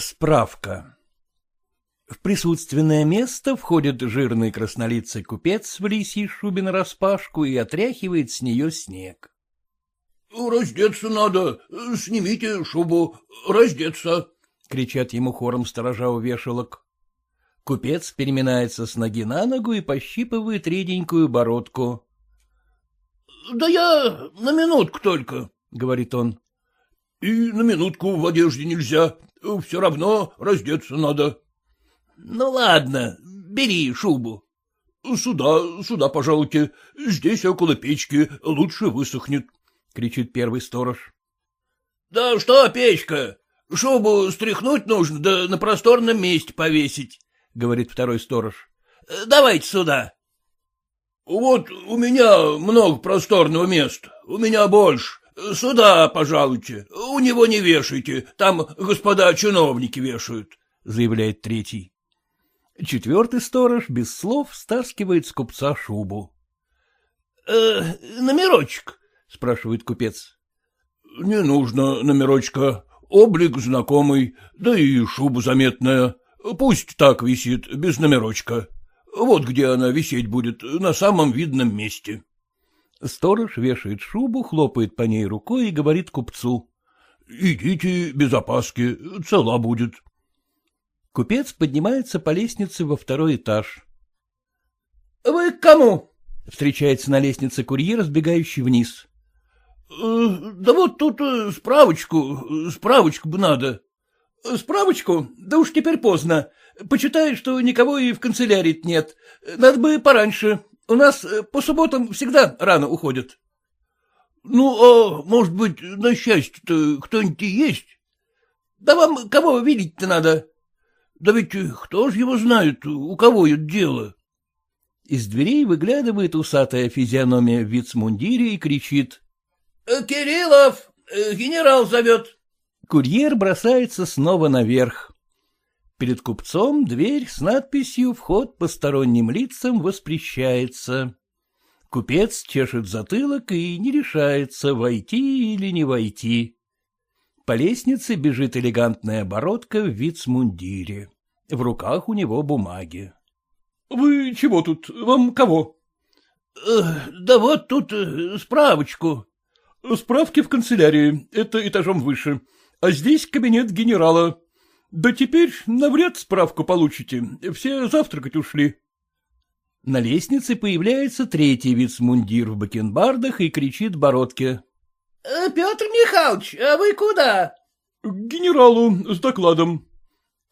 Справка. В присутственное место входит жирный краснолицый купец в лисьей шубе нараспашку и отряхивает с нее снег. — Раздеться надо, снимите шубу, раздеться, — кричат ему хором сторожа у вешалок. Купец переминается с ноги на ногу и пощипывает реденькую бородку. — Да я на минутку только, — говорит он. — И на минутку в одежде нельзя, все равно раздеться надо. — Ну, ладно, бери шубу. — Сюда, сюда, пожалуйте, здесь около печки, лучше высохнет, — кричит первый сторож. — Да что печка, шубу стряхнуть нужно, да на просторном месте повесить, — говорит второй сторож. — Давайте сюда. — Вот у меня много просторного места, у меня больше, — Сюда, пожалуйте, у него не вешайте, там господа чиновники вешают, — заявляет третий. Четвертый сторож без слов стаскивает с купца шубу. «Э, — Номерочек? — спрашивает купец. — Не нужно номерочка, облик знакомый, да и шуба заметная. Пусть так висит, без номерочка. Вот где она висеть будет, на самом видном месте. Сторож вешает шубу, хлопает по ней рукой и говорит купцу. — Идите без опаски, цела будет. Купец поднимается по лестнице во второй этаж. — Вы к кому? — встречается на лестнице курьер, сбегающий вниз. «Э, — Да вот тут э, справочку, справочку бы надо. — Справочку? Да уж теперь поздно. Почитай, что никого и в канцелярии нет. Надо бы пораньше. У нас э, по субботам всегда рано уходят. — Ну, а может быть, на счастье-то кто-нибудь есть? — Да вам кого видеть-то надо? Да ведь кто ж его знает, у кого это дело? Из дверей выглядывает усатая физиономия в вицмундире и кричит. «Э, — Кириллов, э, генерал зовет. Курьер бросается снова наверх. Перед купцом дверь с надписью «Вход посторонним лицам воспрещается». Купец чешет затылок и не решается, войти или не войти. По лестнице бежит элегантная бородка в вицмундире. В руках у него бумаги. — Вы чего тут? Вам кого? Да вот тут э, справочку. — Справки в канцелярии, это этажом выше, а здесь кабинет генерала. Да теперь навряд справку получите, все завтракать ушли. На лестнице появляется третий вицмундир в бакенбардах и кричит Бородке. «Э, — Петр Михайлович, а вы куда? — К генералу с докладом.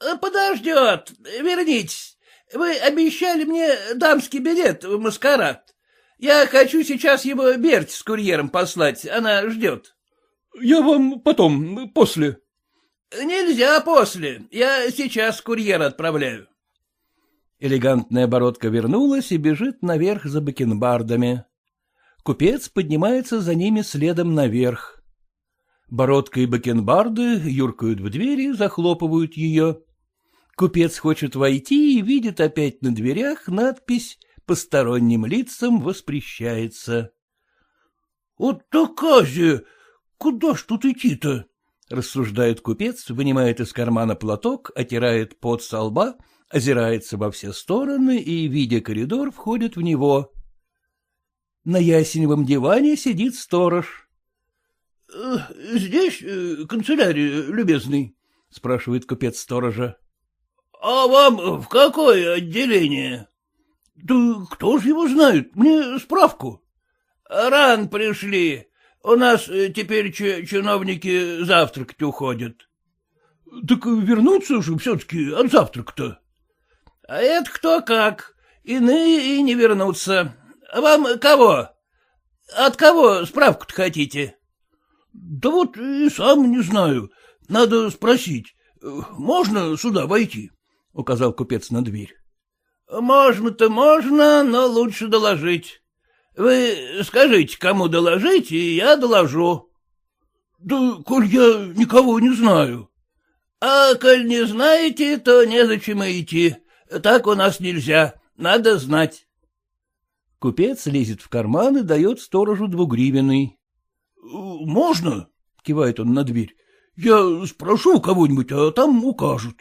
«Э, — Подождет, вернитесь. Вы обещали мне дамский билет в маскарад. Я хочу сейчас его Берти с курьером послать, она ждет. — Я вам потом, после. — Нельзя после, я сейчас курьера отправляю. Элегантная бородка вернулась и бежит наверх за бакенбардами. Купец поднимается за ними следом наверх. Бородка и бакенбарды юркают в двери, захлопывают ее. Купец хочет войти и видит опять на дверях надпись «Посторонним лицам воспрещается». — Вот такая Куда ж тут идти-то? — рассуждает купец, вынимает из кармана платок, отирает пот со лба, озирается во все стороны и, видя коридор, входит в него. На ясеневом диване сидит сторож. «Э, — Здесь э, канцелярия, любезный? — спрашивает купец сторожа. — А вам в какое отделение? — Да кто ж его знает, мне справку. — Ран пришли, у нас э, теперь чиновники завтракать уходят. — Так вернуться же все-таки от завтрака-то. — А это кто как. Иные и не вернутся. Вам кого? От кого справку-то хотите? — Да вот и сам не знаю. Надо спросить. Можно сюда войти? — указал купец на дверь. — Можно-то можно, но лучше доложить. Вы скажите, кому доложить, и я доложу. — Да, коль я никого не знаю. — А коль не знаете, то незачем идти. Так у нас нельзя, надо знать. Купец лезет в карман и дает сторожу двугривенный. — Можно? — кивает он на дверь. — Я спрошу кого-нибудь, а там укажут.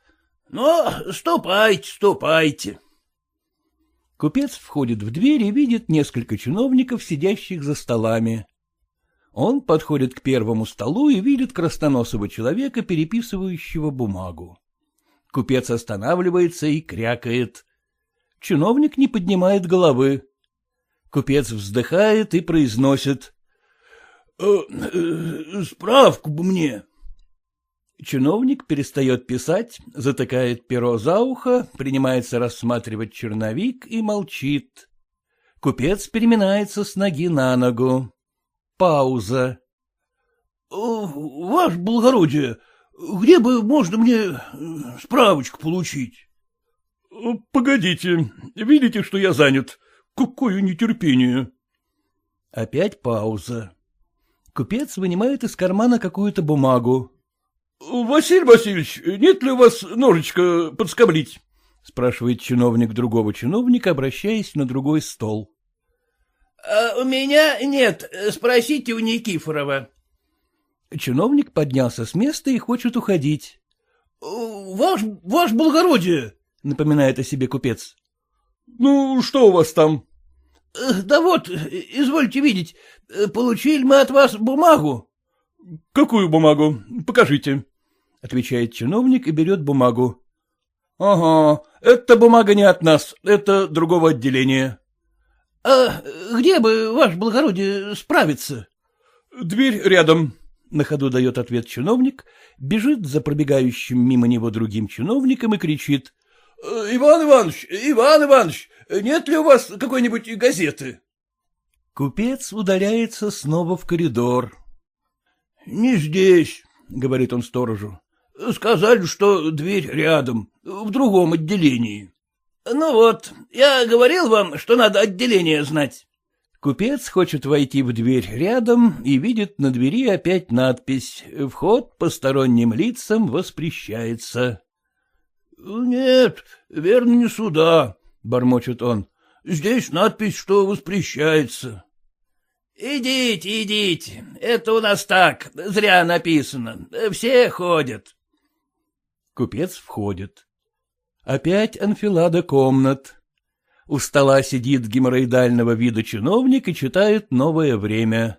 — Ну, ступайте, ступайте. Купец входит в дверь и видит несколько чиновников, сидящих за столами. Он подходит к первому столу и видит красноносого человека, переписывающего бумагу. Купец останавливается и крякает. Чиновник не поднимает головы. Купец вздыхает и произносит. «Э, э, — Справку бы мне. Чиновник перестает писать, затыкает перо за ухо, принимается рассматривать черновик и молчит. Купец переминается с ноги на ногу. Пауза. — Ваше благородие, где бы можно мне э, справочку получить? — Погодите, видите, что я занят. Какое нетерпение. Опять пауза. Купец вынимает из кармана какую-то бумагу. — Василий Васильевич, нет ли у вас ножичка подскоблить? — спрашивает чиновник другого чиновника, обращаясь на другой стол. А — У меня нет, спросите у Никифорова. Чиновник поднялся с места и хочет уходить. — Ваш, ваш благородие, — напоминает о себе купец. — Ну, что у вас там? — Да вот, извольте видеть, получили мы от вас бумагу. — Какую бумагу? Покажите, — отвечает чиновник и берет бумагу. — Ага, эта бумага не от нас, это другого отделения. — А где бы, ваше благородие, справиться? — Дверь рядом, — на ходу дает ответ чиновник, бежит за пробегающим мимо него другим чиновником и кричит. — Иван Иванович, Иван Иванович, нет ли у вас какой-нибудь газеты? Купец удаляется снова в коридор. — Не здесь, — говорит он сторожу. — Сказали, что дверь рядом, в другом отделении. — Ну вот, я говорил вам, что надо отделение знать. Купец хочет войти в дверь рядом и видит на двери опять надпись «Вход посторонним лицам воспрещается». — Нет, верно, не сюда, — бормочет он. — Здесь надпись, что воспрещается. — Идите, идите, это у нас так, зря написано, все ходят. Купец входит. Опять анфилада комнат. У стола сидит геморроидального вида чиновник и читает новое время.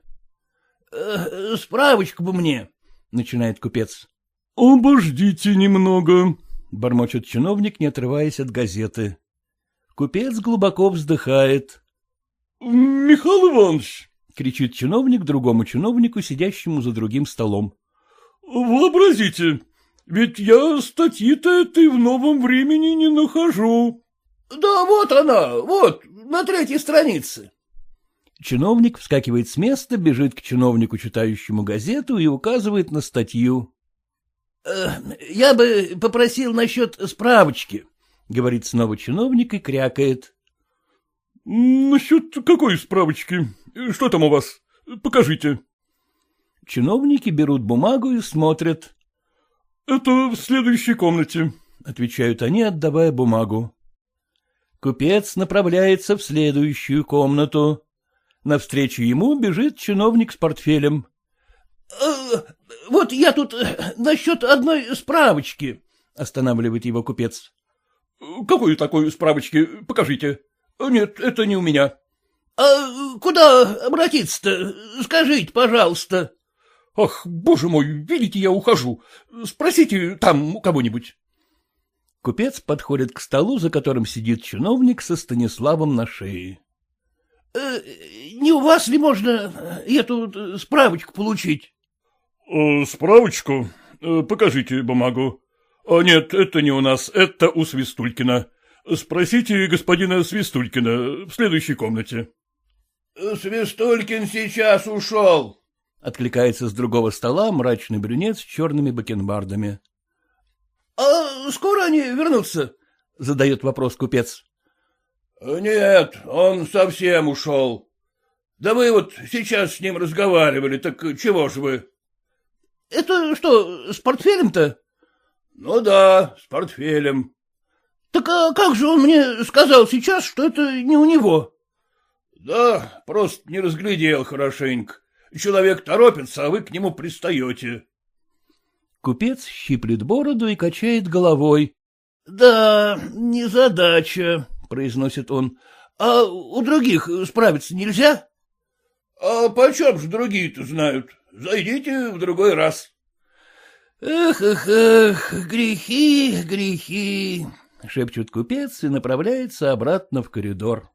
«Э, — Справочку бы мне, — начинает купец. — Обождите немного, — бормочет чиновник, не отрываясь от газеты. Купец глубоко вздыхает. — Михаил Иванович, — кричит чиновник другому чиновнику, сидящему за другим столом. — Вообразите, ведь я статьи-то этой в новом времени не нахожу. — Да вот она, вот, на третьей странице. Чиновник вскакивает с места, бежит к чиновнику, читающему газету, и указывает на статью. «Э, — Я бы попросил насчет справочки, — говорит снова чиновник и крякает. — Насчет какой справочки? Что там у вас? Покажите. Чиновники берут бумагу и смотрят. — Это в следующей комнате, — отвечают они, отдавая бумагу. Купец направляется в следующую комнату. Навстречу ему бежит чиновник с портфелем. «Э, — Вот я тут э, насчет одной справочки, — останавливает его купец. — Какой такой справочки? Покажите. Нет, это не у меня. — А куда обратиться-то? Скажите, пожалуйста. — Ах, боже мой, видите, я ухожу. Спросите там у кого-нибудь. Купец подходит к столу, за которым сидит чиновник со Станиславом на шее. «Э, — Не у вас ли можно эту справочку получить? Э, — Справочку? Э, покажите бумагу. А нет, это не у нас, это у Свистулькина. Спросите господина Свистулькина в следующей комнате. — Свистулькин сейчас ушел, — откликается с другого стола мрачный брюнет с черными бакенбардами. — А скоро они вернутся? — задает вопрос купец. — Нет, он совсем ушел. Да вы вот сейчас с ним разговаривали, так чего ж вы? — Это что, с портфелем-то? — Ну да, с портфелем. — Так а как же он мне сказал сейчас, что это не у него? — Да, просто не разглядел хорошенько. Человек торопится, а вы к нему пристаете. Купец щиплет бороду и качает головой. — Да, незадача, — произносит он. — А у других справиться нельзя? — А почем же другие-то знают? Зайдите в другой раз. — Эх, эх, эх, грехи, грехи, — шепчет купец и направляется обратно в коридор.